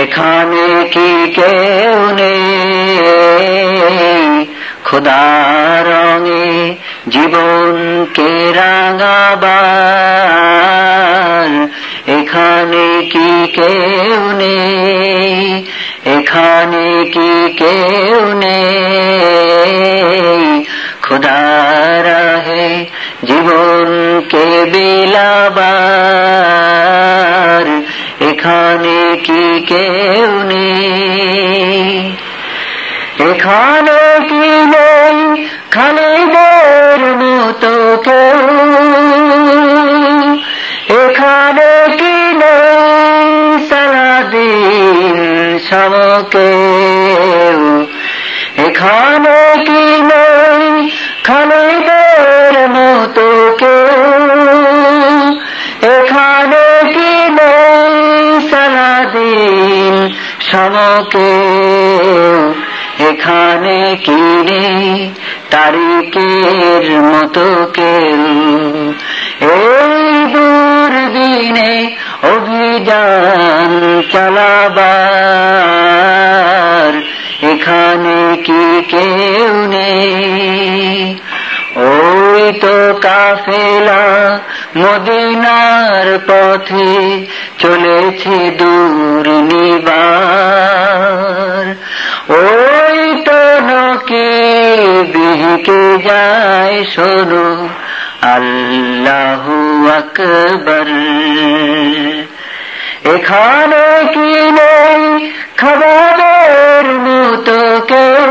এখানে কি কেউ নেই? খোদা রঙে জীবনকে রাঙাবার। এখানে কি কেউ নেই? এখানে কি কেউ নেই? খোদা রাহে জীবনকে বিলাবার। কি কেউ নেই। এখানে কি নেই? খালিদের মতো কেউ এখানে কি নেই? সারাদিন সমকে এখানে সমকে এখানে কি নেই তারিকের মতো কেউ। এই দূর দিনে অভিযান চালাবার এখানে কি কেউ নেই? ওই তো কাফেলা মদিনার পথে চলেছে দূর নিবার বিহকে যায় শোনো আল্লাহু আকবর। এখানে কি নেই খাবারের মতো কেউ?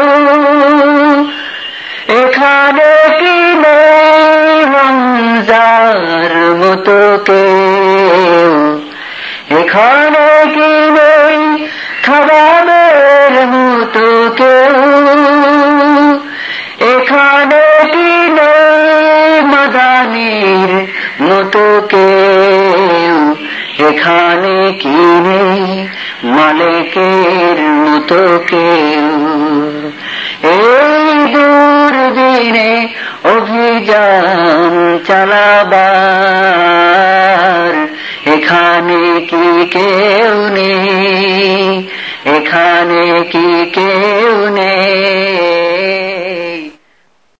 এখানে কি নেই রমজার মতো কেউ? মাদানির মতো কেউ এখানে কি নেই? মালিকের মতো কেউ। এই দিনে অভিযান চালাবার এখানে কি কেউ নেই? এখানে কি কেউ নেই?